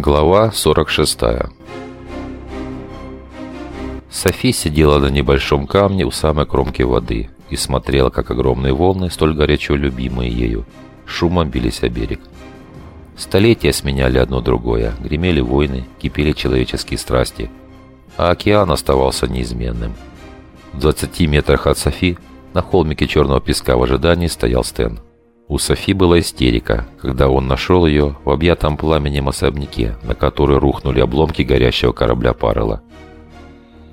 Глава 46 Софи сидела на небольшом камне у самой кромки воды и смотрела, как огромные волны, столь горячо любимые ею, шумом бились о берег. Столетия сменяли одно другое, гремели войны, кипели человеческие страсти, а океан оставался неизменным. В 20 метрах от Софи на холмике черного песка в ожидании стоял Стэн. У Софи была истерика, когда он нашел ее в объятом пламенем особняке, на который рухнули обломки горящего корабля Паррелла.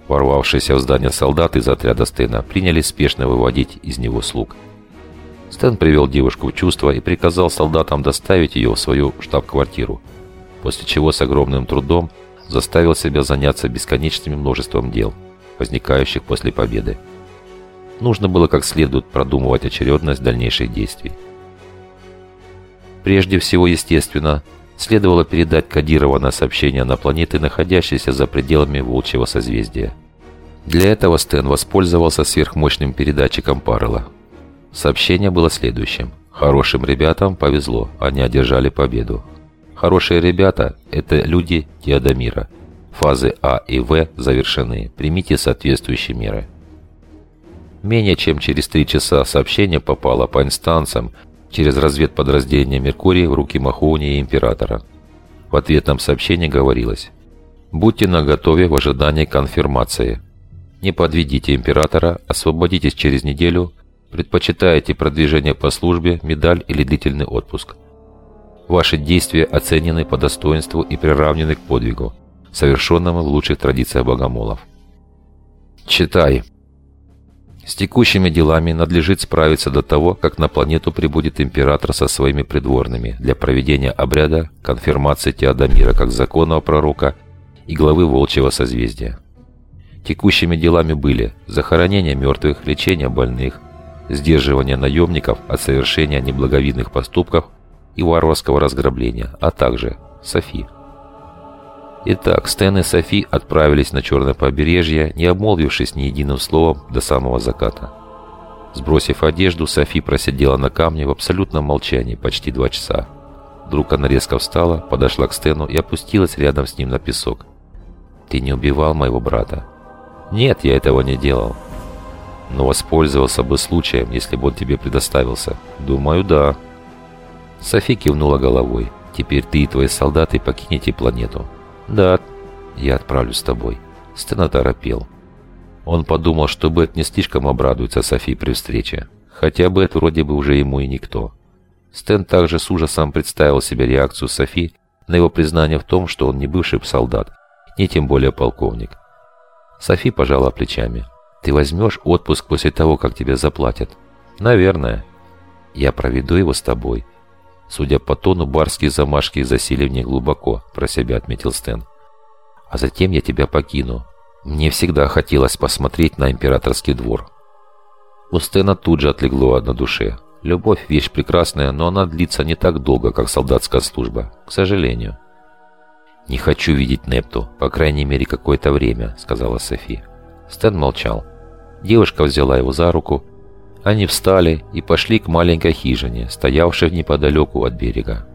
Ворвавшиеся в здание солдаты из отряда Стэна приняли спешно выводить из него слуг. Стэн привел девушку в чувство и приказал солдатам доставить ее в свою штаб-квартиру, после чего с огромным трудом заставил себя заняться бесконечным множеством дел, возникающих после победы. Нужно было как следует продумывать очередность дальнейших действий. Прежде всего, естественно, следовало передать кодированное сообщение на планеты, находящиеся за пределами Волчьего созвездия. Для этого Стэн воспользовался сверхмощным передатчиком Паррелла. Сообщение было следующим. Хорошим ребятам повезло, они одержали победу. Хорошие ребята – это люди Теодомира. Фазы А и В завершены. Примите соответствующие меры. Менее чем через три часа сообщение попало по инстанциям через разведподразделение «Меркурий» в руки Махоуни и Императора. В ответном сообщении говорилось «Будьте наготове в ожидании конфирмации. Не подведите Императора, освободитесь через неделю, предпочитаете продвижение по службе, медаль или длительный отпуск. Ваши действия оценены по достоинству и приравнены к подвигу, совершенному в лучших традициях богомолов». «Читай», с текущими делами надлежит справиться до того, как на планету прибудет император со своими придворными для проведения обряда конфирмации Теодомира как законного пророка и главы Волчьего созвездия. Текущими делами были захоронение мертвых, лечение больных, сдерживание наемников от совершения неблаговидных поступков и варварского разграбления, а также Софи. Итак, Стэн и Софи отправились на Черное побережье, не обмолвившись ни единым словом до самого заката. Сбросив одежду, Софи просидела на камне в абсолютном молчании почти два часа. Вдруг она резко встала, подошла к Стэну и опустилась рядом с ним на песок. «Ты не убивал моего брата?» «Нет, я этого не делал». «Но воспользовался бы случаем, если бы он тебе предоставился?» «Думаю, да». Софи кивнула головой. «Теперь ты и твои солдаты покинете планету. «Да, я отправлюсь с тобой». Стэн оторопел. Он подумал, что Бет не слишком обрадуется Софи при встрече. Хотя Бет вроде бы уже ему и никто. Стэн также с ужасом представил себе реакцию Софи на его признание в том, что он не бывший солдат, не тем более полковник. Софи пожала плечами. «Ты возьмешь отпуск после того, как тебе заплатят?» «Наверное. Я проведу его с тобой. Судя по тону, барские замашки засели в ней глубоко, про себя отметил Стэн. А затем я тебя покину. Мне всегда хотелось посмотреть на императорский двор. У Стэна тут же отлегло на душе. Любовь – вещь прекрасная, но она длится не так долго, как солдатская служба. К сожалению. «Не хочу видеть Непту, по крайней мере, какое-то время», – сказала Софи. Стэн молчал. Девушка взяла его за руку они встали и пошли к маленькой хижине, стоявшей неподалеку от берега.